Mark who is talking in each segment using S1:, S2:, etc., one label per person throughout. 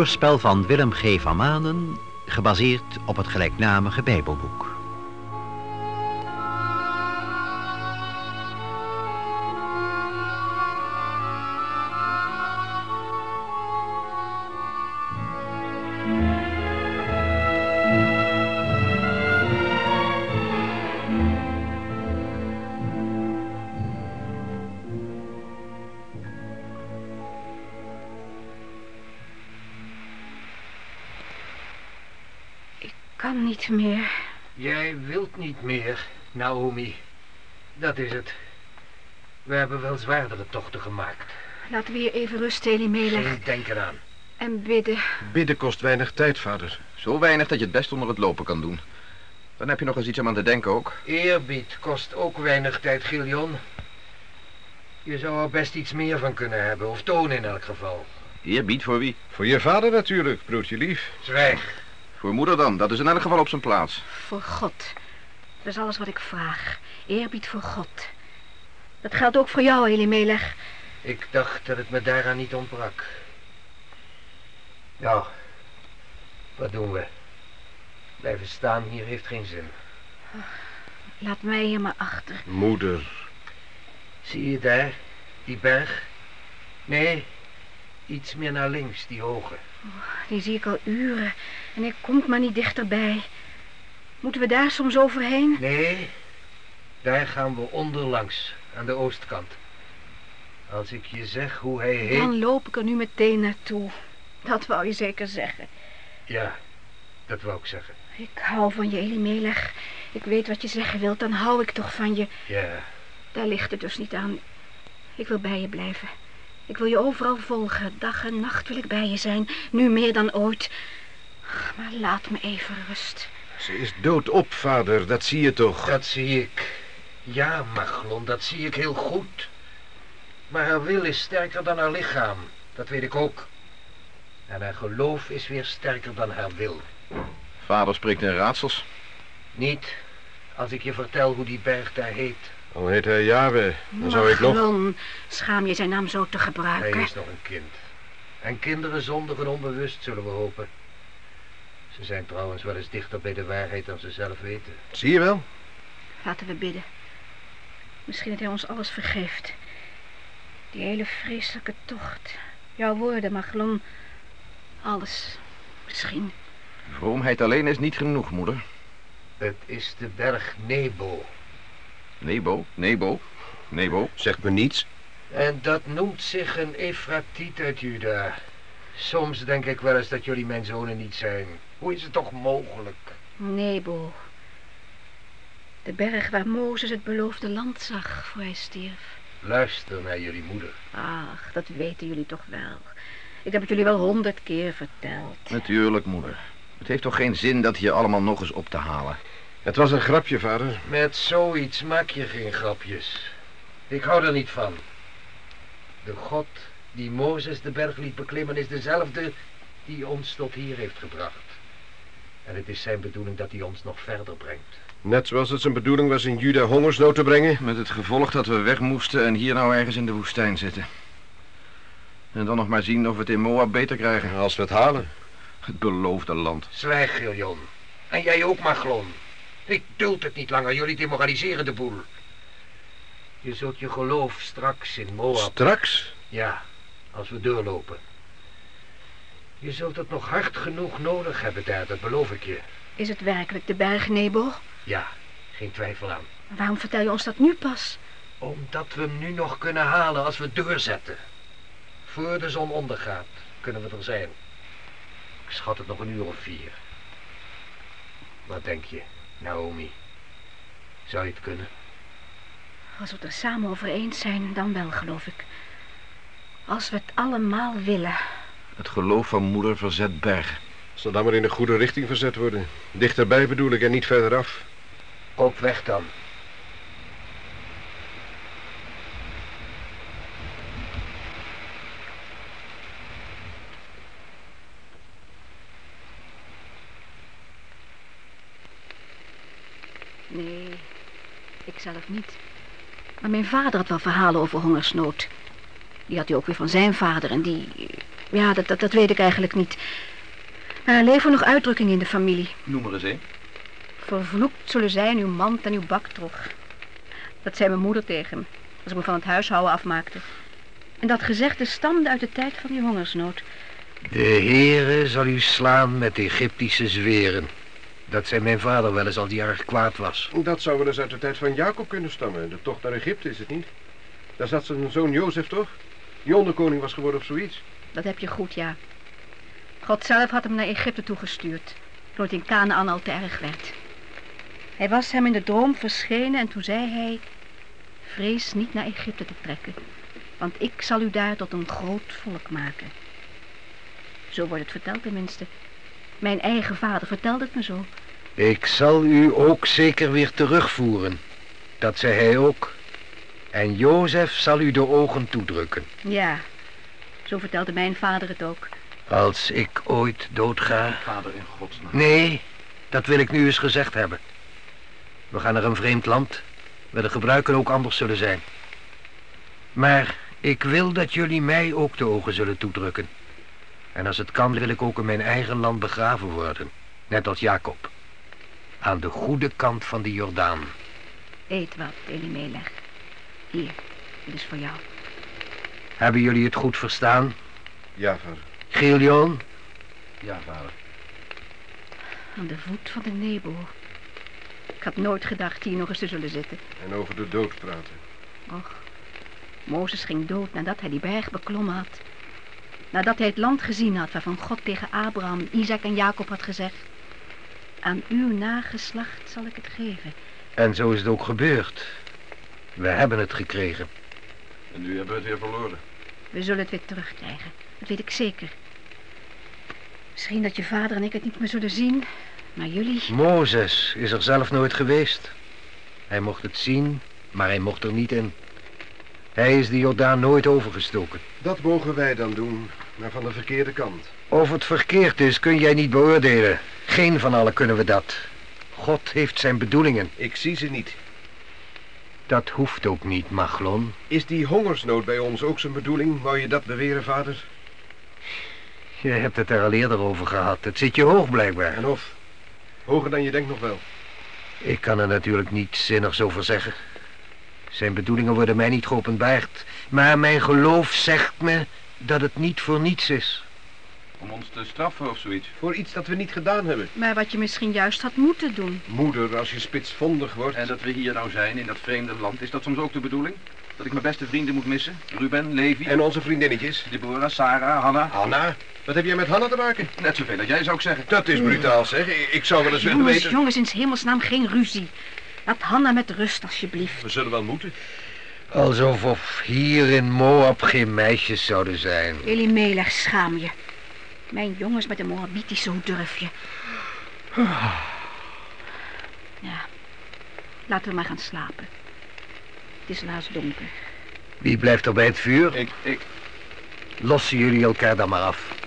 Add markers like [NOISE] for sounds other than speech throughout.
S1: Hoorspel van Willem G. van Manen, gebaseerd op het gelijknamige Bijbelboek.
S2: Kan niet meer.
S3: Jij wilt niet meer, Naomi. Dat is het. We hebben wel zwaardere tochten gemaakt.
S2: Laten we hier even rusten, Elimelech.
S3: Geen denk eraan.
S2: En bidden.
S4: Bidden kost weinig tijd, vader.
S5: Zo weinig dat je het best onder het lopen kan doen. Dan heb je nog eens iets om aan te denken ook.
S3: Eerbied kost ook weinig tijd, Gillion. Je zou er best iets meer van kunnen hebben, of tonen in elk geval.
S5: Eerbied voor wie?
S4: Voor je vader natuurlijk, broertje lief.
S3: Zwijg.
S5: Voor moeder dan. Dat is in elk geval op zijn plaats.
S2: Voor God. Dat is alles wat ik vraag. Eerbied voor God. Dat geldt ook voor jou, Elimelech.
S3: Ik dacht dat het me daaraan niet ontbrak. Nou, wat doen we? Blijven staan hier heeft geen zin.
S2: Laat mij hier maar achter.
S4: Moeder.
S3: Zie je daar, die berg? Nee, iets meer naar links, die hoge.
S2: Die zie ik al uren. En ik kom maar niet dichterbij. Moeten we daar soms overheen?
S3: Nee, daar gaan we onderlangs, aan de oostkant. Als ik je zeg hoe hij heet...
S2: Dan loop ik er nu meteen naartoe. Dat wou je zeker zeggen.
S3: Ja, dat wou ik zeggen.
S2: Ik hou van je, Elimelech. Ik weet wat je zeggen wilt, dan hou ik toch van je.
S3: Ja,
S2: Daar ligt het dus niet aan. Ik wil bij je blijven. Ik wil je overal volgen. Dag en nacht wil ik bij je zijn. Nu meer dan ooit. Maar laat me even rust.
S4: Ze is doodop, vader. Dat zie je toch.
S3: dat zie ik. Ja, Maglon, dat zie ik heel goed. Maar haar wil is sterker dan haar lichaam. Dat weet ik ook. En haar geloof is weer sterker dan haar wil.
S5: Vader spreekt in raadsels.
S3: Niet als ik je vertel hoe die berg daar heet.
S4: Al heet hij dan zou ik nog...
S2: Maglon, schaam je zijn naam zo te
S3: Hij
S2: gebruiken.
S3: is nog een kind. En kinderen zondigen onbewust, zullen we hopen. Ze zijn trouwens wel eens dichter bij de waarheid dan ze zelf weten.
S4: Zie je wel?
S2: Laten we bidden. Misschien dat hij ons alles vergeeft. Die hele vreselijke tocht. Jouw woorden, Maglon. Alles. Misschien.
S5: Vroomheid alleen is niet genoeg, moeder.
S3: Het is de berg Nebo.
S5: Nebo, Nebo, Nebo.
S4: Zegt me niets.
S3: En dat noemt zich een Efratiet uit Juda. Soms denk ik wel eens dat jullie mijn zonen niet zijn. Hoe is het toch mogelijk?
S2: Nebo. De berg waar Mozes het beloofde land zag voor hij stierf.
S3: Luister naar jullie moeder.
S2: Ach, dat weten jullie toch wel. Ik heb het jullie wel honderd keer verteld.
S5: Natuurlijk, moeder. Het heeft toch geen zin dat hier allemaal nog eens op te halen.
S4: Het was een grapje, vader.
S3: Met zoiets maak je geen grapjes. Ik hou er niet van. De God die Mozes de berg liet beklimmen is dezelfde die ons tot hier heeft gebracht. En het is zijn bedoeling dat hij ons nog verder brengt.
S4: Net zoals het zijn bedoeling was in Juda hongersnood te brengen.
S5: Met het gevolg dat we weg moesten en hier nou ergens in de woestijn zitten. En dan nog maar zien of we het in Moab beter krijgen.
S4: Als we het halen.
S5: Het beloofde land.
S3: Zwijg, Giljon. En jij ook, Maglon. Ik duld het niet langer. Jullie demoraliseren de boel. Je zult je geloof straks in Moab...
S4: Straks?
S3: Ja, als we doorlopen. Je zult het nog hard genoeg nodig hebben daar, dat beloof ik je.
S2: Is het werkelijk de berg Nebo?
S3: Ja, geen twijfel aan.
S2: Waarom vertel je ons dat nu pas?
S3: Omdat we hem nu nog kunnen halen als we doorzetten. Voor de zon ondergaat, kunnen we er zijn. Ik schat het nog een uur of vier. Wat denk je, Naomi? Zou je het kunnen?
S2: Als we het er samen over eens zijn, dan wel, geloof ik. Als we het allemaal willen.
S5: Het geloof van moeder verzet bergen.
S4: Zal dan maar in de goede richting verzet worden. Dichterbij bedoel ik en niet verderaf.
S3: Op weg dan.
S2: Nee, ik zelf niet. Maar mijn vader had wel verhalen over hongersnood. Die had hij ook weer van zijn vader en die... Ja, dat, dat, dat weet ik eigenlijk niet. Maar er leven nog uitdrukkingen in de familie.
S5: Noem er eens een.
S2: Vervloekt zullen zijn uw mand en uw baktrog. Dat zei mijn moeder tegen me, als ik me van het huishouden afmaakte. En dat gezegde stamde uit de tijd van die hongersnood.
S3: De Heere zal u slaan met Egyptische zweren. Dat zei mijn vader wel eens als hij erg kwaad was.
S4: Dat zou wel eens uit de tijd van Jacob kunnen stammen. De tocht naar Egypte is het niet. Daar zat zijn zoon Jozef toch? Die onderkoning was geworden of zoiets.
S2: Dat heb je goed, ja. God zelf had hem naar Egypte toegestuurd, toen het in Canaan al te erg werd. Hij was hem in de droom verschenen en toen zei hij... Vrees niet naar Egypte te trekken, want ik zal u daar tot een groot volk maken. Zo wordt het verteld tenminste. Mijn eigen vader vertelde het me zo.
S3: Ik zal u ook zeker weer terugvoeren. Dat zei hij ook. En Jozef zal u de ogen toedrukken.
S2: Ja, zo vertelde mijn vader het ook.
S3: Als ik ooit doodga...
S5: Vader in godsnaam.
S3: Nee, dat wil ik nu eens gezegd hebben. We gaan naar een vreemd land, waar de gebruiken ook anders zullen zijn. Maar ik wil dat jullie mij ook de ogen zullen toedrukken. En als het kan wil ik ook in mijn eigen land begraven worden. Net als Jacob. Aan de goede kant van de Jordaan.
S2: Eet wat, Elimelech. Hier, dit is voor jou.
S3: Hebben jullie het goed verstaan?
S4: Ja, vader.
S3: Gileon?
S5: Ja, vader.
S2: Aan de voet van de Nebo. Ik had nooit gedacht hier nog eens te zullen zitten.
S4: En over de dood praten.
S2: Och, Mozes ging dood nadat hij die berg beklommen had. Nadat hij het land gezien had waarvan God tegen Abraham, Isaac en Jacob had gezegd... Aan uw nageslacht zal ik het geven.
S3: En zo is het ook gebeurd. We hebben het gekregen.
S5: En nu hebben we het weer verloren.
S2: We zullen het weer terugkrijgen. Dat weet ik zeker. Misschien dat je vader en ik het niet meer zullen zien, maar jullie...
S3: Mozes is er zelf nooit geweest. Hij mocht het zien, maar hij mocht er niet in. Hij is de Jordaan nooit overgestoken.
S4: Dat mogen wij dan doen, maar van de verkeerde kant.
S3: Of het verkeerd is, kun jij niet beoordelen. Geen van allen kunnen we dat. God heeft zijn bedoelingen.
S4: Ik zie ze niet.
S3: Dat hoeft ook niet, Maglon.
S4: Is die hongersnood bij ons ook zijn bedoeling? Wou je dat beweren, vader?
S3: Je hebt het er al eerder over gehad. Het zit je hoog blijkbaar.
S4: En of? Hoger dan je denkt nog wel.
S3: Ik kan er natuurlijk niets zinnigs over zeggen. Zijn bedoelingen worden mij niet geopenbaard. Maar mijn geloof zegt me dat het niet voor niets is.
S5: Om ons te straffen of zoiets.
S4: Voor iets dat we niet gedaan hebben.
S2: Maar wat je misschien juist had moeten doen.
S4: Moeder, als je spitsvondig wordt...
S5: En dat we hier nou zijn, in dat vreemde land, is dat soms ook de bedoeling? Dat ik mijn beste vrienden moet missen? Ruben, Levi,
S4: En onze vriendinnetjes.
S5: Deborah, Sarah, Hanna.
S4: Hanna, wat heb jij met Hanna te maken?
S5: Net zoveel als jij zou ik zeggen.
S4: Dat is brutaal, zeg. Ik- zou wel eens willen weten...
S2: jongens, in 's hemelsnaam geen ruzie. Laat Hanna met rust, alsjeblieft.
S4: We zullen wel moeten.
S3: Alsof of hier in Moab geen meisjes zouden zijn.
S2: Elimelech, schaam je. Mijn jongens met de Moabietisch, zo durf je. Ja, laten we maar gaan slapen. Het is laatst donker.
S3: Wie blijft er bij het vuur?
S5: Ik, ik,
S3: Lossen jullie elkaar dan maar af.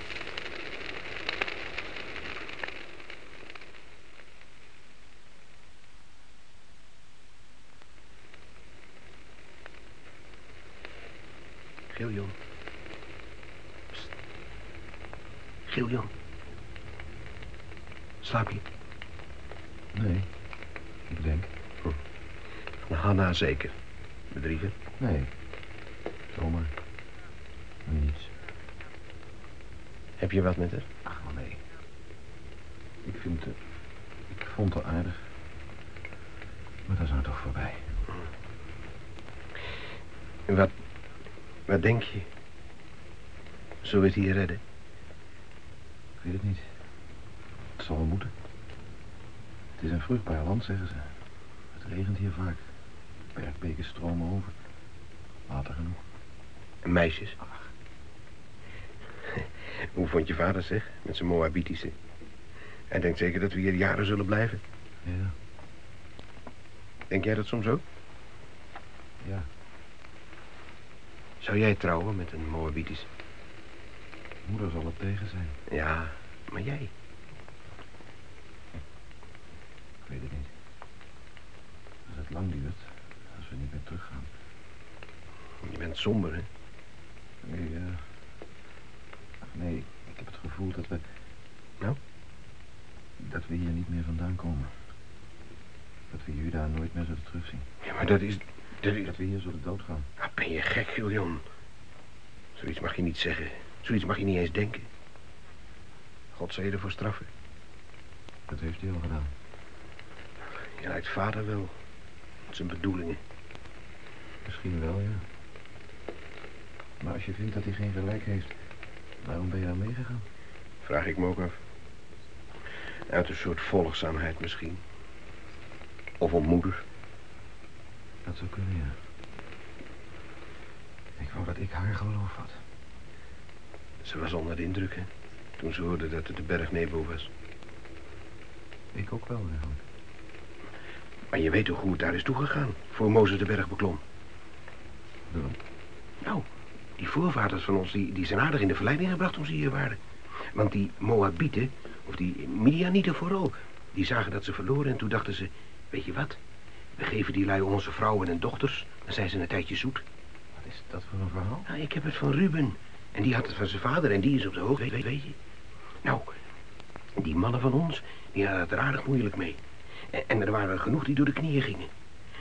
S3: Giljon. Giljon. Slaap je?
S6: Nee, ik denk.
S4: Van Hanna zeker. Bedrieger.
S6: Nee. Zomaar. Niets.
S4: Heb je wat met haar?
S6: Ach, maar nee. Ik vind het... Ik vond het aardig. Maar dat is nou toch voorbij.
S3: En wat, wat denk je? Zullen we het hier redden?
S6: Ik weet het niet. Het zal wel moeten. Het is een vruchtbaar land, zeggen ze. Het regent hier vaak. Bergbeken stromen over. Water genoeg.
S3: En meisjes?
S6: Ach. [LAUGHS]
S3: Hoe vond je vader zich met zijn Moabitische? Hij denkt zeker dat we hier jaren zullen blijven.
S6: Ja,
S3: Denk jij dat soms ook?
S6: ja.
S3: Zou jij trouwen met een Moabitische?
S6: Moeder zal er tegen zijn.
S3: Ja, maar jij?
S6: Ik weet het niet. Als het lang duurt, als we niet meer teruggaan.
S3: Je bent somber, hè?
S5: Nee, eh... Nee, ik heb het gevoel dat we...
S7: Nou?
S5: Dat we hier niet meer vandaan komen. Dat we Juda nooit meer zullen terugzien.
S7: Ja, maar dat is... Dat is...
S5: Dat we hier zullen doodgaan.
S7: Ah, ben je gek, Giljon? Zoiets mag je niet zeggen. Zoiets mag je niet eens denken. God zal je ervoor straffen.
S5: Dat heeft hij al gedaan.
S7: Je lijkt vader wel. Met zijn bedoelingen.
S5: Misschien wel, ja. Maar als je vindt dat hij geen gelijk heeft, waarom ben je dan meegegaan?
S7: Vraag ik me ook af. Uit een soort volgzaamheid misschien. Of om moeder.
S5: Dat zou kunnen, ja. Ik wou dat ik haar geloof had.
S7: Ze was onder de indruk, hè? Toen ze hoorde dat het de berg Nebo was.
S5: Ik ook wel, eigenlijk.
S7: Maar je weet toch hoe het daar is toegegaan, voor Mozes de berg beklom?
S5: Waarom?
S7: Nou, die voorvaders van ons, die, die zijn aardig in de verleiding gebracht toen ze hier waren. Want die Moabieten, of die Midianieten vooral, die zagen dat ze verloren en toen dachten ze, weet je wat? We geven die lui onze vrouwen en dochters, dan zijn ze een tijdje zoet.
S5: Wat is dat voor een verhaal?
S7: Nou, ik heb het van Ruben. En die had het van zijn vader en die is op de hoogte, weet, weet je. Nou, die mannen van ons, die hadden het er aardig moeilijk mee. En, en er waren er genoeg die door de knieën gingen.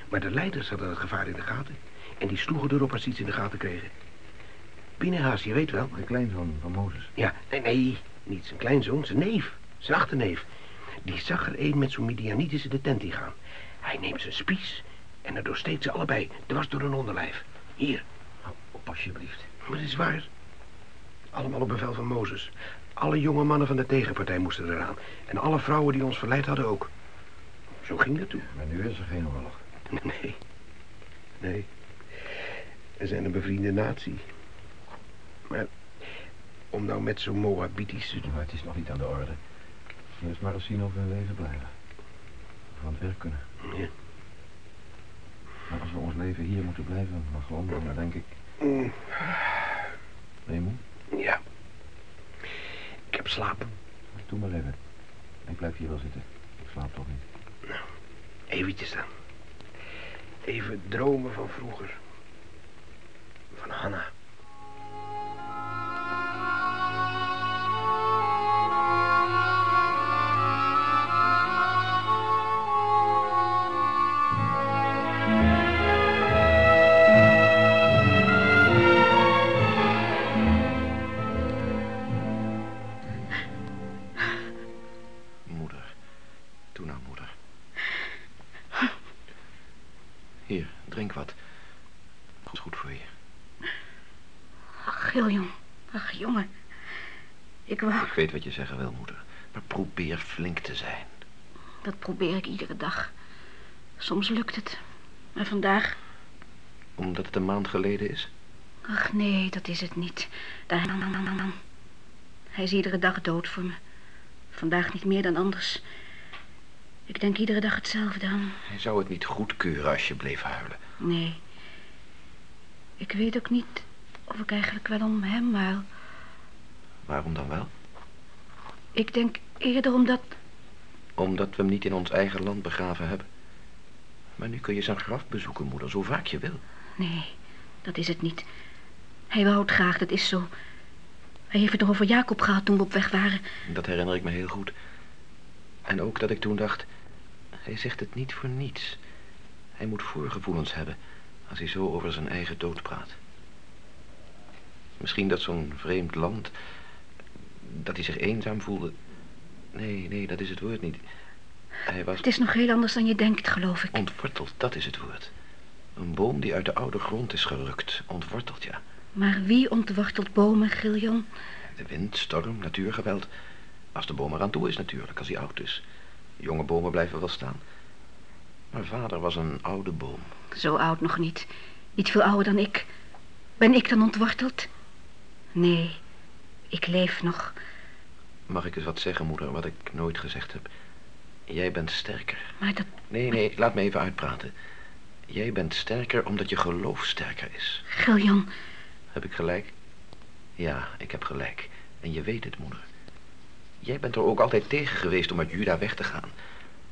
S7: Maar de leiders hadden het gevaar in de gaten. En die sloegen erop als ze iets in de gaten kregen. Binnenhaas, je weet wel.
S5: De kleinzoon van Mozes.
S7: Ja, nee, nee, niet zijn kleinzoon, zijn neef. Zijn achterneef. Die zag er een met zo'n Midianitis in de tent ingaan. Hij neemt zijn spies en er doorsteekt ze allebei, dwars door hun onderlijf. Hier,
S5: Nou, op alsjeblieft.
S7: maar dat is waar. Allemaal op bevel van Mozes. Alle jonge mannen van de tegenpartij moesten eraan. En alle vrouwen die ons verleid hadden ook. Zo ging dat toen.
S5: Maar nu is er geen oorlog. [LAUGHS]
S7: Nee. Nee. We zijn een bevriende natie. Maar om nou met zo'n Moabitisch te doen...
S5: Maar het is nog niet aan de orde. Eerst maar eens zien of we in leven blijven. Of we aan het werk kunnen.
S7: Ja.
S5: Maar als we ons leven hier moeten blijven, maar gewoon, dan denk ik...
S7: Mm,
S5: Ben je moe?
S7: Ja. Ik heb slaap.
S5: Doe maar even. Ik blijf hier wel zitten. Ik slaap toch niet.
S7: Eventjes dan. Even dromen van vroeger. Van Hanna.
S2: Ik
S6: weet wat je zeggen wil, moeder. Maar probeer flink te zijn.
S2: Dat probeer ik iedere dag. Soms lukt het. Maar vandaag...
S6: Omdat het een maand geleden is?
S2: Ach, nee, dat is het niet. Daar... Hij is iedere dag dood voor me. Vandaag niet meer dan anders. Ik denk iedere dag hetzelfde aan.
S6: Hij zou het niet goedkeuren als je bleef huilen.
S2: Nee. Ik weet ook niet of ik eigenlijk wel om hem huil.
S6: Waarom dan wel?
S2: Ik denk eerder omdat...
S6: Omdat we hem niet in ons eigen land begraven hebben. Maar nu kun je zijn graf bezoeken, moeder, zo vaak je wil.
S2: Nee, dat is het niet. Hij wou het graag, dat is zo. Hij heeft het over Jacob gehad toen we op weg waren.
S6: Dat herinner ik me heel goed. En ook dat ik toen dacht... Hij zegt het niet voor niets. Hij moet voorgevoelens hebben... als hij zo over zijn eigen dood praat. Misschien dat zo'n vreemd land... dat hij zich eenzaam voelde... Nee, nee, dat is het woord niet. Hij was
S2: Het is nog heel anders dan je denkt, geloof ik.
S6: ontworteld, dat is het woord. Een boom die uit de oude grond is gerukt. Ontworteld, ja.
S2: Maar wie ontwortelt bomen, Giljon?
S6: De wind, storm, natuurgeweld. Als de boom eraan toe is natuurlijk, als hij oud is. Jonge bomen blijven wel staan. Maar vader was een oude boom.
S2: Zo oud nog niet. Niet veel ouder dan ik. Ben ik dan ontworteld? Nee, ik leef nog.
S6: Mag ik eens wat zeggen, moeder, wat ik nooit gezegd heb? Jij bent sterker.
S2: Maar dat...
S6: Nee, nee, laat me even uitpraten. Jij bent sterker omdat je geloof sterker is.
S2: Giljon,
S6: Heb ik gelijk? Ja, ik heb gelijk. En je weet het, moeder. Jij bent er ook altijd tegen geweest om uit Juda weg te gaan.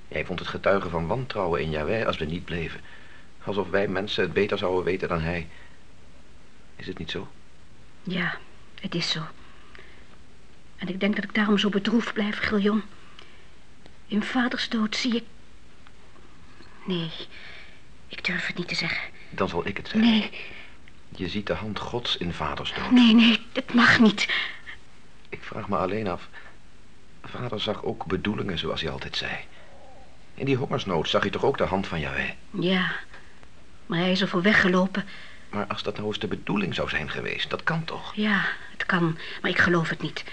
S6: Jij vond het getuigen van wantrouwen in Jawij als we niet bleven. Alsof wij mensen het beter zouden weten dan hij. Is het niet zo?
S2: Ja, het is zo. En ik denk dat ik daarom zo bedroefd blijf, Giljon. In vaders dood zie ik... Nee, ik durf het niet te zeggen.
S6: Dan zal ik het zeggen.
S2: Nee,
S6: Je ziet de hand gods in vaders dood.
S2: nee, nee, het mag niet.
S6: Ik vraag me alleen af. Vader zag ook bedoelingen, zoals hij altijd zei. In die hongersnood zag hij toch ook de hand van Yahweh.
S2: Ja, maar hij is ervoor weggelopen.
S6: Maar als dat nou eens de bedoeling zou zijn geweest, dat kan toch?
S2: Ja, het kan, maar ik geloof het niet.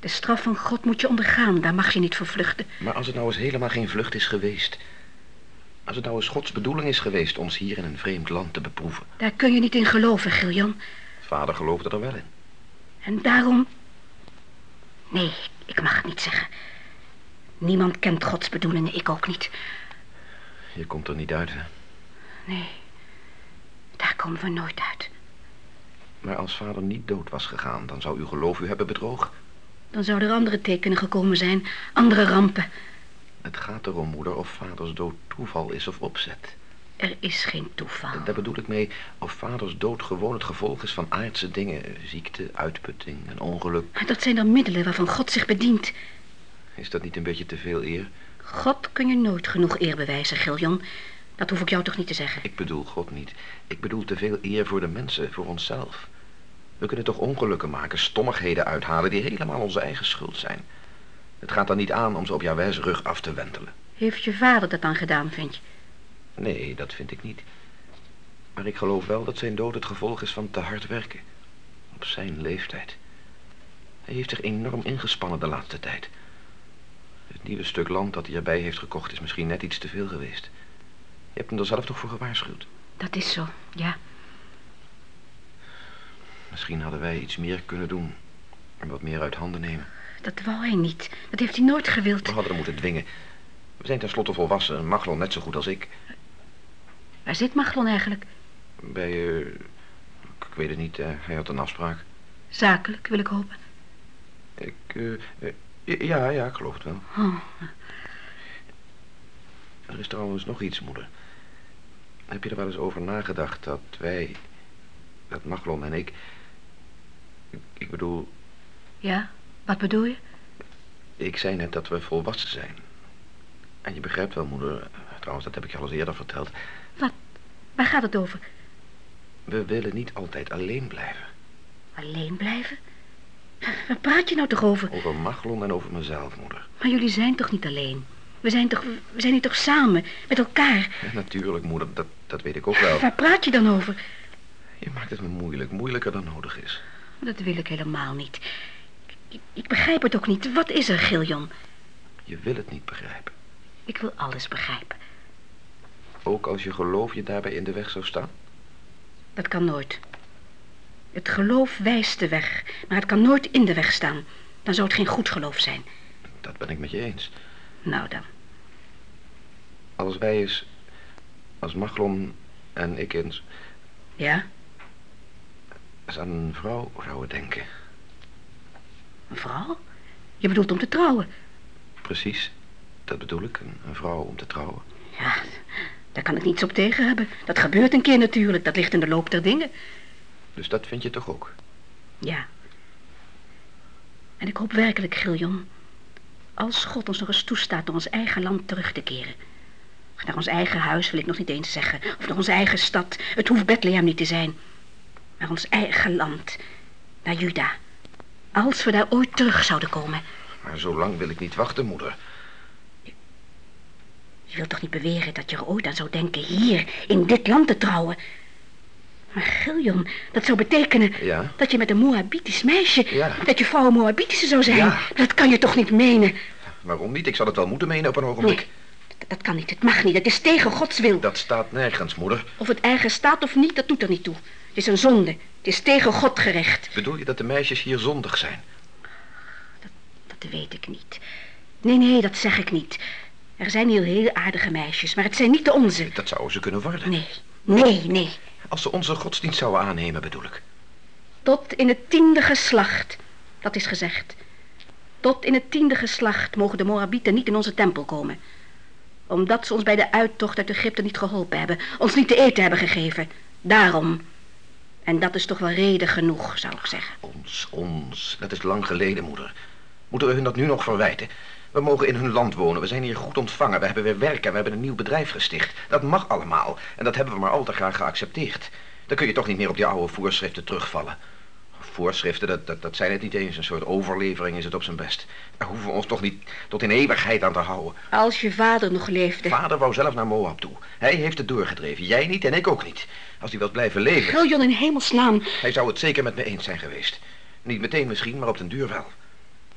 S2: De straf van God moet je ondergaan, daar mag je niet voor vluchten.
S6: Maar als het nou eens helemaal geen vlucht is geweest. Als het nou eens Gods bedoeling is geweest ons hier in een vreemd land te beproeven.
S2: Daar kun je niet in geloven, Giljan.
S6: Vader geloofde er wel in.
S2: En daarom... Nee, ik mag het niet zeggen. Niemand kent Gods bedoelingen, ik ook niet.
S6: Je komt er niet uit, hè?
S2: Nee, daar komen we nooit uit.
S6: Maar als vader niet dood was gegaan, dan zou uw geloof u hebben bedrogen.
S2: Dan zouden er andere tekenen gekomen zijn, andere rampen.
S6: Het gaat erom, moeder, of vaders dood toeval is of opzet.
S2: Er is geen toeval.
S6: Daar bedoel ik mee of vaders dood gewoon het gevolg is van aardse dingen. Ziekte, uitputting, een ongeluk.
S2: Dat zijn dan middelen waarvan God zich bedient.
S6: Is dat niet een beetje te veel eer?
S2: God kun je nooit genoeg eer bewijzen, Giljan. Dat hoef ik jou toch niet te zeggen.
S6: Ik bedoel God niet. Ik bedoel te veel eer voor de mensen, voor onszelf. We kunnen toch ongelukken maken, stommigheden uithalen die helemaal onze eigen schuld zijn. Het gaat dan niet aan om ze op jouw wijze rug af te wentelen.
S2: Heeft je vader dat dan gedaan, vind je?
S6: Nee, dat vind ik niet. Maar ik geloof wel dat zijn dood het gevolg is van te hard werken. Op zijn leeftijd. Hij heeft zich enorm ingespannen de laatste tijd. Het nieuwe stuk land dat hij erbij heeft gekocht is misschien net iets te veel geweest. Je hebt hem er zelf toch voor gewaarschuwd.
S2: Dat is zo, ja.
S6: Misschien hadden wij iets meer kunnen doen. En wat meer uit handen nemen.
S2: Dat wou hij niet. Dat heeft hij nooit gewild.
S6: We hadden hem moeten dwingen. We zijn tenslotte volwassen en Maglon net zo goed als ik.
S2: Waar zit Maglon eigenlijk?
S6: Bij, eh, ik weet het niet, eh, hij had een afspraak.
S2: Zakelijk, wil ik hopen.
S6: Ik, eh, ja, ja, ik geloof het wel.
S2: Oh,
S6: Er is trouwens nog iets, moeder. Heb je er wel eens over nagedacht dat wij, dat Maglon en ik, ik, bedoel,
S2: ja? Wat bedoel je?
S6: ik zei net dat we volwassen zijn. En je begrijpt wel, moeder, trouwens, dat heb ik je al eens eerder verteld.
S2: Waar gaat het over?
S6: We willen niet altijd alleen blijven.
S2: Alleen blijven? Waar praat je nou toch over?
S6: Over Maglon en over mezelf, moeder.
S2: Maar jullie zijn toch niet alleen? We zijn toch, we zijn hier toch samen, met elkaar?
S6: Ja, natuurlijk, moeder, dat, dat weet ik ook wel.
S2: Waar praat je dan over?
S6: Je maakt het me moeilijk, moeilijker dan nodig is.
S2: Dat wil ik helemaal niet. Ik, ik begrijp het ook niet. Wat is er, Giljan?
S6: Je wil het niet begrijpen.
S2: Ik wil alles begrijpen.
S6: Ook als je geloof je daarbij in de weg zou staan?
S2: Dat kan nooit. Het geloof wijst de weg, maar het kan nooit in de weg staan. Dan zou het geen goed geloof zijn.
S6: Dat ben ik met je eens.
S2: Nou dan.
S6: Als wij eens, als Maglon en ik eens,
S2: Ja?
S6: Eens aan een vrouw zouden denken.
S2: Een vrouw? Je bedoelt om te trouwen?
S6: Precies, dat bedoel ik, een, een vrouw om te trouwen.
S2: Ja, daar kan ik niets op tegen hebben. Dat gebeurt een keer natuurlijk. Dat ligt in de loop der dingen.
S6: Dus dat vind je toch ook?
S2: Ja. En ik hoop werkelijk, Giljon, als God ons nog eens toestaat naar ons eigen land terug te keren. Naar ons eigen huis wil ik nog niet eens zeggen. Of naar onze eigen stad. Het hoeft Bethlehem niet te zijn. Naar ons eigen land. Naar Juda. Als we daar ooit terug zouden komen.
S6: Maar zo lang wil ik niet wachten, moeder.
S2: Je wilt toch niet beweren dat je er ooit aan zou denken hier, in dit land te trouwen? Maar Giljon, dat zou betekenen
S6: Ja?
S2: dat je met een Moabitisch meisje...
S6: Ja.
S2: dat je vrouw een Moabitische zou zijn.
S6: Ja.
S2: Dat kan je toch niet menen?
S6: Waarom niet? Ik zal het wel moeten menen op een ogenblik.
S2: Nee, dat, dat kan niet. Het mag niet. Het is tegen Gods wil.
S6: Dat staat nergens, moeder.
S2: Of het ergens staat of niet, dat doet er niet toe. Is een zonde. Het is tegen God gericht.
S6: Bedoel je dat de meisjes hier zondig zijn?
S2: Dat weet ik niet. Nee, nee, dat zeg ik niet. Er zijn hier heel aardige meisjes, maar het zijn niet de onze.
S6: Dat zouden ze kunnen worden.
S2: Nee, nee, nee.
S6: Als ze onze godsdienst zouden aannemen, bedoel ik.
S2: Tot in het tiende geslacht. Dat is gezegd. Tot in het tiende geslacht mogen de Moabieten niet in onze tempel komen. Omdat ze ons bij de uittocht uit Egypte niet geholpen hebben. Ons niet te eten hebben gegeven. Daarom. En dat is toch wel reden genoeg, zou ik zeggen.
S6: Ons, ons. Dat is lang geleden, moeder. Moeten we hun dat nu nog verwijten? We mogen in hun land wonen. We zijn hier goed ontvangen. We hebben weer werk en we hebben een nieuw bedrijf gesticht. Dat mag allemaal. En dat hebben we maar al te graag geaccepteerd. Dan kun je toch niet meer op die oude voorschriften terugvallen. Voorschriften, dat, dat, dat zijn het niet eens. Een soort overlevering is het op zijn best. Daar hoeven we ons toch niet tot in eeuwigheid aan te houden.
S2: Als je vader nog leefde.
S6: Vader wou zelf naar Moab toe. Hij heeft het doorgedreven. Jij niet en ik ook niet. Als hij wilt blijven leven...
S2: Giljon in hemelsnaam.
S6: Hij zou het zeker met me eens zijn geweest. Niet meteen misschien, maar op den duur wel.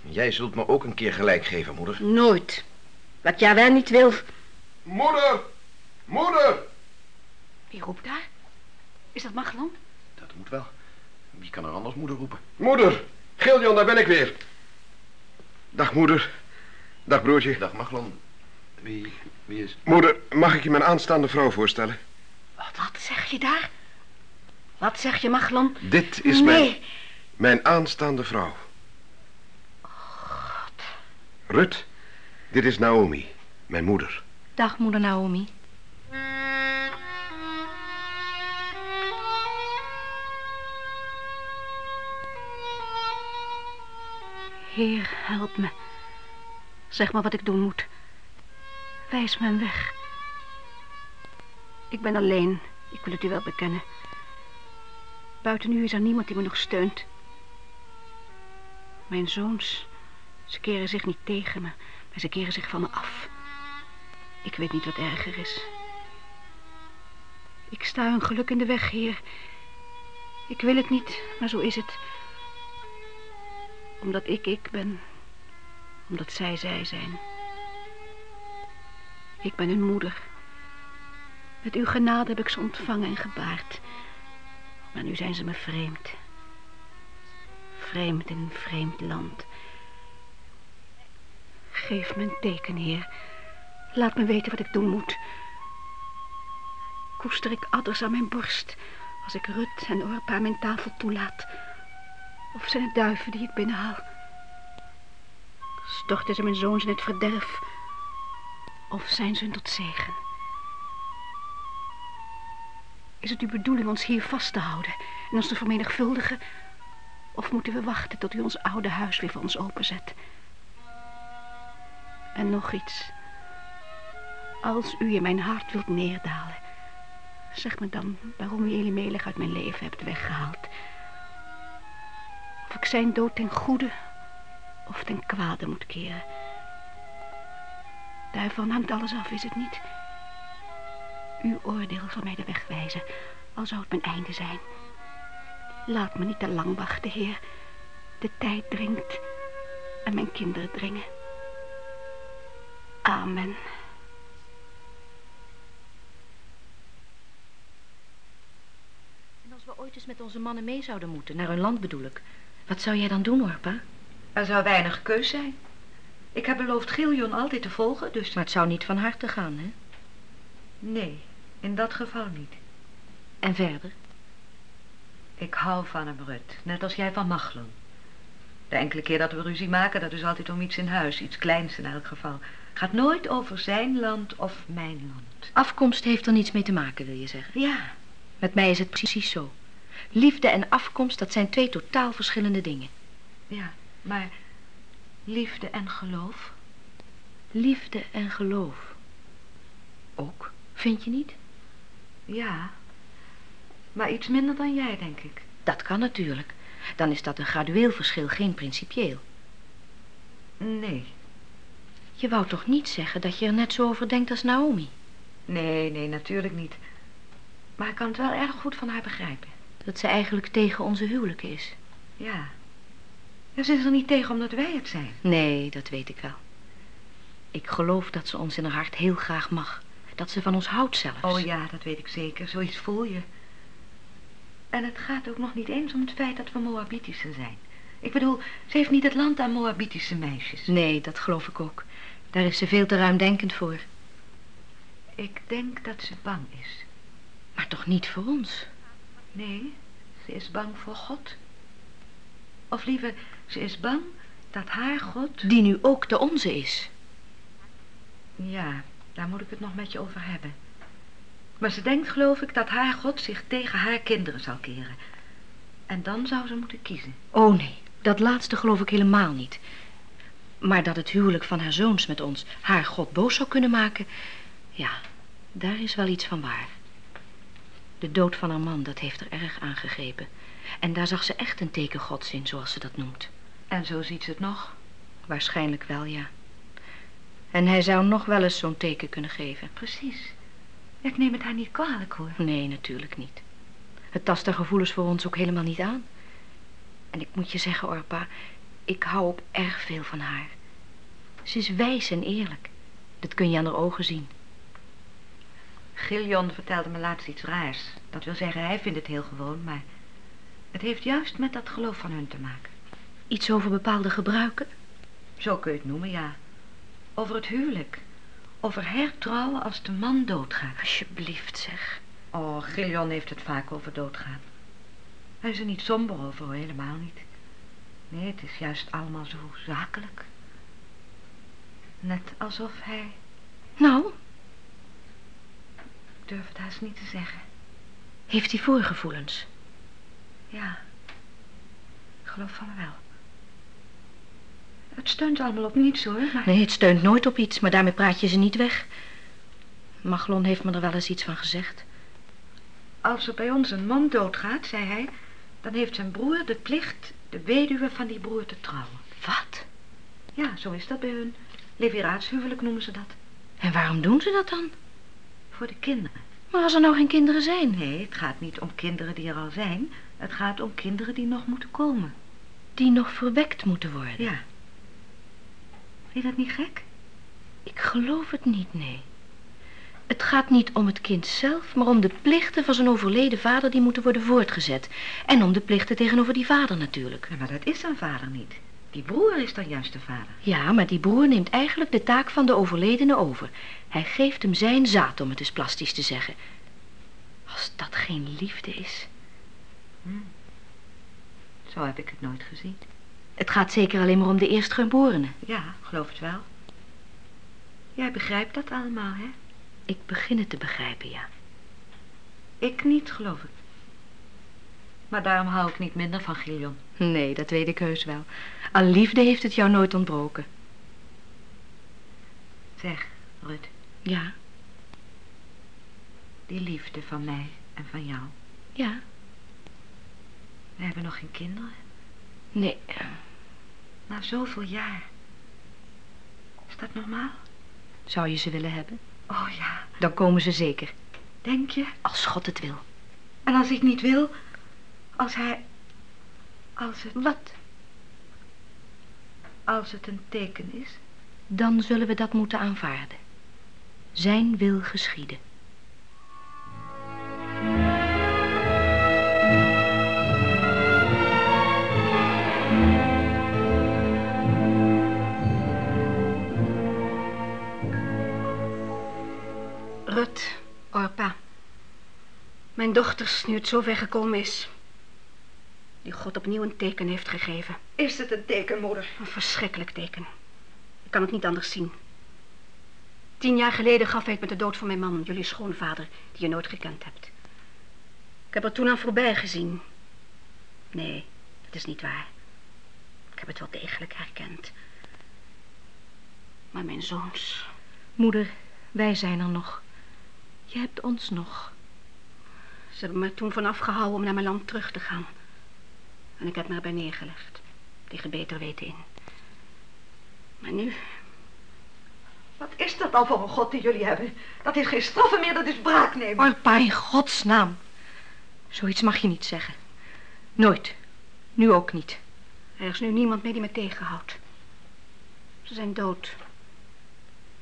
S6: Jij zult me ook een keer gelijk geven, moeder.
S2: Nooit. Wat jij wel niet wil...
S7: Moeder! Moeder!
S2: Wie roept daar? Is dat Maglon?
S5: Dat moet wel. Wie kan er anders moeder roepen?
S7: Moeder! Giljon, daar ben ik weer. Dag moeder. Dag broertje.
S5: Dag Maglon. Wie, wie is...
S7: Moeder, mag ik je mijn aanstaande vrouw voorstellen?
S2: Wat zeg je daar? Wat zeg je, Maglon?
S7: Dit is
S2: nee.
S7: mijn, mijn aanstaande vrouw. Rut, dit is Naomi, mijn moeder.
S2: Dag, moeder Naomi. Heer, help me. Zeg maar wat ik doen moet. Wijs me weg. Ik ben alleen, ik wil het u wel bekennen. Buiten u is er niemand die me nog steunt. Mijn zoons, ze keren zich niet tegen me, maar ze keren zich van me af. Ik weet niet wat erger is. Ik sta hun geluk in de weg, heer. Ik wil het niet, maar zo is het. Omdat ik ik ben. Omdat zij zij zijn. Ik ben hun moeder. Met uw genade heb ik ze ontvangen en gebaard. Maar nu zijn ze me vreemd. Vreemd in een vreemd land. Geef me een teken, heer. Laat me weten wat ik doen moet. Koester ik adders aan mijn borst... als ik Rut en Orpa aan mijn tafel toelaat? Of zijn het duiven die ik binnenhaal? Storten ze mijn zoons in het verderf? Of zijn ze hun tot zegen? Is het uw bedoeling ons hier vast te houden en ons te vermenigvuldigen? Of moeten we wachten tot u ons oude huis weer voor ons openzet? En nog iets. Als u in mijn hart wilt neerdalen, zeg me dan waarom u Elimelech uit mijn leven hebt weggehaald. Of ik zijn dood ten goede of ten kwade moet keren. Daarvan hangt alles af, is het niet? Uw oordeel zal mij de weg wijzen, al zou het mijn einde zijn. Laat me niet te lang wachten, Heer. De tijd dringt en mijn kinderen dringen. Amen.
S8: En als we ooit eens met onze mannen mee zouden moeten, naar hun land bedoel ik. Wat zou jij dan doen, Orpa?
S9: Er zou weinig keus zijn. Ik heb beloofd Giljon altijd te volgen, dus...
S8: Maar het zou niet van harte gaan, hè?
S9: Nee, in dat geval niet.
S8: En verder?
S9: Ik hou van hem, Rut. Net als jij van Machlon. De enkele keer dat we ruzie maken, dat is altijd om iets in huis. Iets kleins in elk geval. Gaat nooit over zijn land of mijn land.
S8: Afkomst heeft er niets mee te maken, wil je zeggen?
S9: Ja,
S8: Met mij is het precies zo. Liefde en afkomst, dat zijn twee totaal verschillende dingen.
S9: ja, maar liefde en geloof?
S8: Liefde en geloof. Ook, vind je niet?
S9: Ja, maar iets minder dan jij, denk ik.
S8: Dat kan natuurlijk. Dan is dat een gradueel verschil, geen principieel.
S9: Nee,
S8: Je wou toch niet zeggen dat je er net zo over denkt als Naomi?
S9: nee, nee, natuurlijk niet. Maar ik kan het wel erg goed van haar begrijpen.
S8: Dat ze eigenlijk tegen onze huwelijk is.
S9: Ja. ja ze is er niet tegen omdat wij het zijn.
S8: Nee, dat weet ik wel. Ik geloof dat ze ons in haar hart heel graag mag. Dat ze van ons houdt zelfs.
S9: Oh ja, dat weet ik zeker. Zoiets voel je. En het gaat ook nog niet eens om het feit dat we Moabitische zijn. Ik bedoel, ze heeft niet het land aan Moabitische meisjes.
S8: Nee, dat geloof ik ook. Daar is ze veel te ruimdenkend voor.
S9: Ik denk dat ze bang is.
S8: Maar toch niet voor ons?
S9: Nee, ze is bang voor God. Of liever, ze is bang dat haar God...
S8: Die nu ook de onze is.
S9: Ja, daar moet ik het nog met je over hebben. Maar ze denkt, geloof ik, dat haar God zich tegen haar kinderen zal keren. En dan zou ze moeten kiezen.
S8: Oh nee, dat laatste geloof ik helemaal niet. Maar dat het huwelijk van haar zoons met ons haar God boos zou kunnen maken... ja, daar is wel iets van waar. De dood van haar man, dat heeft er erg aangegrepen. En daar zag ze echt een teken gods in, zoals ze dat noemt.
S9: En zo ziet ze het nog.
S8: Waarschijnlijk wel, ja. En hij zou nog wel eens zo'n teken kunnen geven.
S9: Precies. Ik neem het haar niet kwalijk, hoor.
S8: Nee, natuurlijk niet. Het tast haar gevoelens voor ons ook helemaal niet aan. En ik moet je zeggen, Orpa, ik hou ook erg veel van haar. Ze is wijs en eerlijk. Dat kun je aan haar ogen zien.
S9: Giljon vertelde me laatst iets raars. Dat wil zeggen, hij vindt het heel gewoon, maar... Het heeft juist met dat geloof van hun te maken.
S8: Iets over bepaalde gebruiken?
S9: Zo kun je het noemen, ja. Over het huwelijk. Over hertrouwen als de man doodgaat.
S8: Alsjeblieft, zeg.
S9: Oh, Giljon heeft het vaak over doodgaan. Hij is er niet somber over, hoor, helemaal niet. Nee, het is juist allemaal zo zakelijk. Net alsof hij...
S8: Nou,
S9: durf het haast niet te zeggen.
S8: heeft hij voorgevoelens?
S9: Ja, ik geloof van wel. Het steunt allemaal op niets, hoor. Maar...
S8: Nee, het steunt nooit op iets, maar daarmee praat je ze niet weg. Maglon heeft me er wel eens iets van gezegd.
S9: Als er bij ons een man doodgaat, zei hij... dan heeft zijn broer de plicht de weduwe van die broer te trouwen.
S8: Wat?
S9: Ja, zo is dat bij hun. Leviraatshuwelijk noemen ze dat.
S8: En waarom doen ze dat dan?
S9: Voor de kinderen.
S8: Maar als er nou geen kinderen zijn.
S9: Nee, het gaat niet om kinderen die er al zijn. Het gaat om kinderen die nog moeten komen.
S8: Die nog verwekt moeten worden.
S9: Ja. Vind je dat niet gek?
S8: Ik geloof het niet, nee. Het gaat niet om het kind zelf, maar om de plichten van zijn overleden vader die moeten worden voortgezet. En om de plichten tegenover die vader natuurlijk.
S9: Ja, maar dat is zijn vader niet. Die broer is dan juist de vader.
S8: Ja, maar die broer neemt eigenlijk de taak van de overledene over. Hij geeft hem zijn zaad, om het eens plastisch te zeggen. Als dat geen liefde is.
S9: Zo heb ik het nooit gezien.
S8: Het gaat zeker alleen maar om de eerstgeborene.
S9: Ja, geloof het wel. Jij begrijpt dat allemaal, hè?
S8: Ik begin het te begrijpen, ja.
S9: Ik niet, geloof ik. Maar daarom hou ik niet minder van Giljon.
S8: Nee, dat weet ik heus wel. Al liefde heeft het jou nooit ontbroken.
S9: Zeg, Rut,
S8: Ja,
S9: die liefde van mij en van jou.
S8: ja.
S9: We hebben nog geen kinderen.
S8: Nee,
S9: Na zoveel jaar. Is dat normaal?
S8: zou je ze willen hebben?
S9: Oh ja,
S8: Dan komen ze zeker.
S9: denk je?
S8: Als God het wil.
S9: En als ik niet wil? Als hij... Als het...
S8: Wat?
S9: Als het een teken is?
S8: Dan zullen we dat moeten aanvaarden. Zijn wil geschieden.
S2: Rut, Orpa. Mijn dochters, nu het zover gekomen is. Die God opnieuw een teken heeft gegeven.
S9: Is het een teken, moeder?
S2: Een verschrikkelijk teken. Ik kan het niet anders zien. Tien jaar geleden gaf hij het met de dood van mijn man, jullie schoonvader, die je nooit gekend hebt. Ik heb er toen aan voorbij gezien. Nee, dat is niet waar. Ik heb het wel degelijk herkend. Maar mijn zoons,
S8: Moeder, wij zijn er nog. Je hebt ons nog.
S2: ze hebben me toen van afgehouden om naar mijn land terug te gaan. En ik heb me erbij neergelegd. Tegen beter weten in. Maar nu,
S9: Wat is dat dan voor een god die jullie hebben? Dat is geen straffen meer, dat is braak nemen.
S8: Orpa, in godsnaam. Zoiets mag je niet zeggen. Nooit. Nu ook niet.
S2: er is nu niemand meer die me tegenhoudt. Ze zijn dood.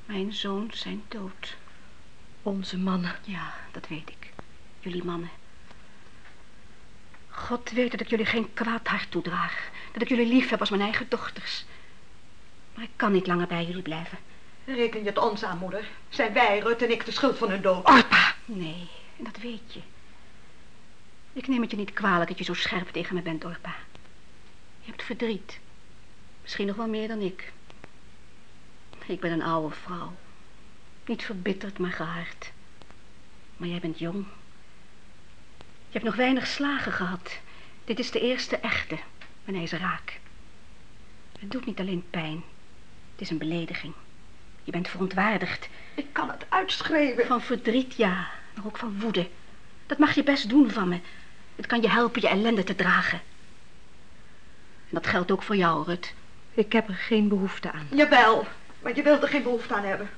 S2: Mijn zoons zijn dood.
S8: Onze mannen.
S2: Ja, dat weet ik. Jullie mannen. God weet dat ik jullie geen kwaad hart toedraag. Dat ik jullie lief heb als mijn eigen dochters. Maar ik kan niet langer bij jullie blijven.
S9: Reken je het ons aan, moeder? Zijn wij, Rut en ik, de schuld van hun dood?
S8: Orpa!
S2: Nee, en dat weet je. Ik neem het je niet kwalijk dat je zo scherp tegen me bent, Orpa. Je hebt verdriet. Misschien nog wel meer dan ik. Ik ben een oude vrouw. Niet verbitterd, maar gehard. Maar jij bent jong. Je hebt nog weinig slagen gehad. Dit is de eerste echte. En hij is raak. Het doet niet alleen pijn. Het is een belediging. Je bent verontwaardigd.
S10: Ik kan het uitschreeuwen.
S2: Van verdriet, ja. Maar ook van woede. Dat mag je best doen van me. Het kan je helpen je ellende te dragen. En dat geldt ook voor jou, Rut.
S11: Ik heb er geen behoefte aan.
S10: Jawel, maar je wilt er geen behoefte aan hebben.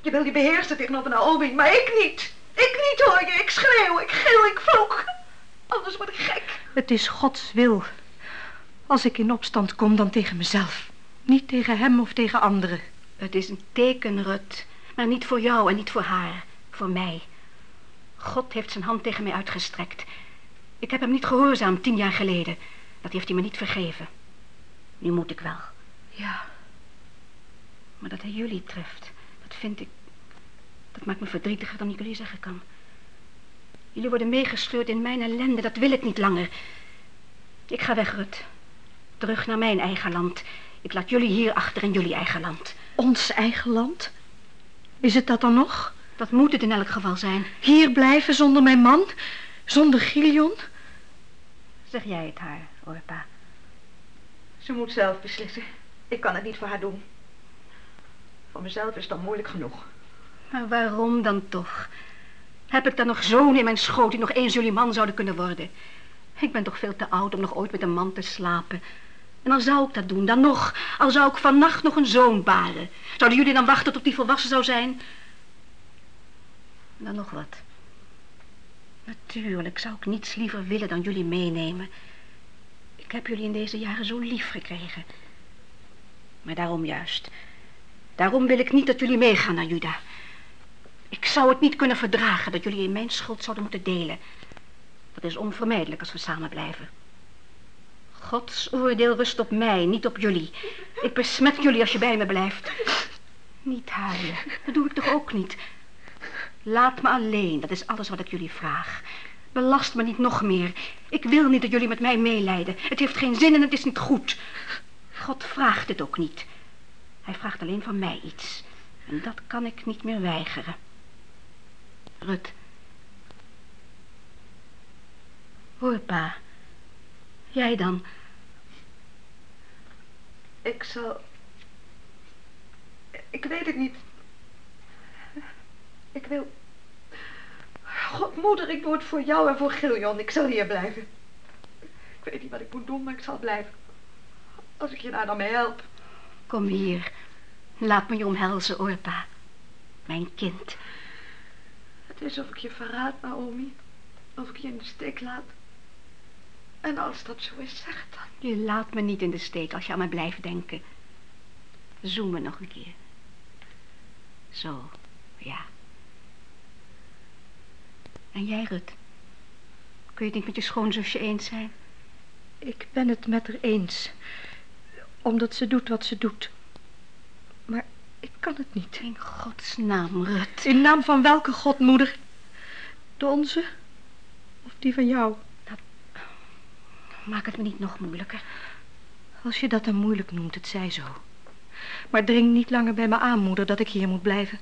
S10: Je wil je beheersen tegenover Naomi, maar ik niet. Ik niet hoor je. Ik schreeuw, ik gil, ik vloek. Anders word ik gek.
S11: Het is Gods wil. Als ik in opstand kom, dan tegen mezelf. Niet tegen hem of tegen anderen.
S2: Het is een teken, Rut. Maar niet voor jou en niet voor haar. Voor mij. God heeft zijn hand tegen mij uitgestrekt. Ik heb hem niet gehoorzaamd tien jaar geleden. Dat heeft hij me niet vergeven. Nu moet ik wel.
S11: Ja.
S2: Maar dat hij jullie treft, dat vind ik... Dat maakt me verdrietiger dan ik jullie zeggen kan. Jullie worden meegesleurd in mijn ellende, dat wil ik niet langer. Ik ga weg, Rut. Terug naar mijn eigen land. Ik laat jullie hier achter in jullie eigen land.
S11: Ons eigen land? Is het dat dan nog?
S2: Dat moet het in elk geval zijn.
S11: Hier blijven zonder mijn man? Zonder Gillion?
S2: Zeg jij het haar, Orpa.
S10: Ze moet zelf beslissen. Ik kan het niet voor haar doen. Voor mezelf is dan moeilijk genoeg.
S2: Maar waarom dan toch? Heb ik dan nog zoon in mijn schoot die nog eens jullie man zouden kunnen worden? Ik ben toch veel te oud om nog ooit met een man te slapen. En dan zou ik dat doen, dan nog. Al zou ik vannacht nog een zoon baren. Zouden jullie dan wachten tot die volwassen zou zijn? Dan nog wat. Natuurlijk zou ik niets liever willen dan jullie meenemen. Ik heb jullie in deze jaren zo lief gekregen. Maar daarom juist. Daarom wil ik niet dat jullie meegaan naar Juda. Ik zou het niet kunnen verdragen dat jullie in mijn schuld zouden moeten delen. Dat is onvermijdelijk als we samen blijven. Gods oordeel rust op mij, niet op jullie. Ik besmet jullie als je bij me blijft. Niet huilen, dat doe ik toch ook niet. Laat me alleen, dat is alles wat ik jullie vraag. Belast me niet nog meer. Ik wil niet dat jullie met mij meelijden. Het heeft geen zin en het is niet goed. God vraagt het ook niet. Hij vraagt alleen van mij iets. En dat kan ik niet meer weigeren. Rut. Hoor, pa. Jij dan?
S10: Ik zal... Ik weet het niet. Ik wil... God, moeder, ik doe het voor jou en voor Giljon. Ik zal hier blijven. Ik weet niet wat ik moet doen, maar ik zal blijven. Als ik je daar dan mee help.
S2: Kom hier. Laat me je omhelzen, Orpa. Mijn kind.
S10: Het is of ik je verraad, Naomi. Of ik je in de steek laat. En als dat zo is, zeg het dan.
S2: Je laat me niet in de steek als je aan me blijft denken. Zoem me nog een keer. Zo, ja. En jij, Rut? Kun je het niet met je schoonzusje eens zijn?
S11: Ik ben het met haar eens. Omdat ze doet wat ze doet. Maar ik kan het niet.
S2: In Gods naam, Rut.
S11: In naam van welke God, moeder? De onze? Of die van jou?
S2: Maak het me niet nog moeilijker.
S11: Als je dat dan moeilijk noemt, het zij zo. Maar dring niet langer bij me aan, moeder, dat ik hier moet blijven.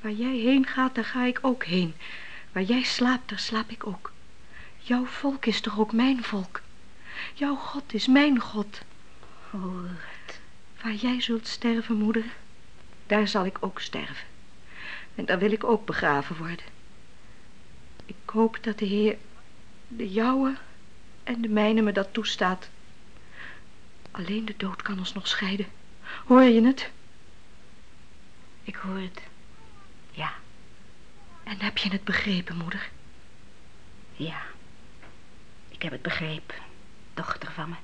S11: Waar jij heen gaat, daar ga ik ook heen. Waar jij slaapt, daar slaap ik ook. Jouw volk is toch ook mijn volk? Jouw God is mijn God.
S2: Het.
S11: Waar jij zult sterven, moeder, daar zal ik ook sterven. En daar wil ik ook begraven worden. Ik hoop dat de Heer de jouwe en de mijne me dat toestaat. Alleen de dood kan ons nog scheiden. Hoor je het?
S2: Ik hoor het. Ja.
S11: En heb je het begrepen, moeder?
S2: Ja. Ik heb het begrepen, dochter van me.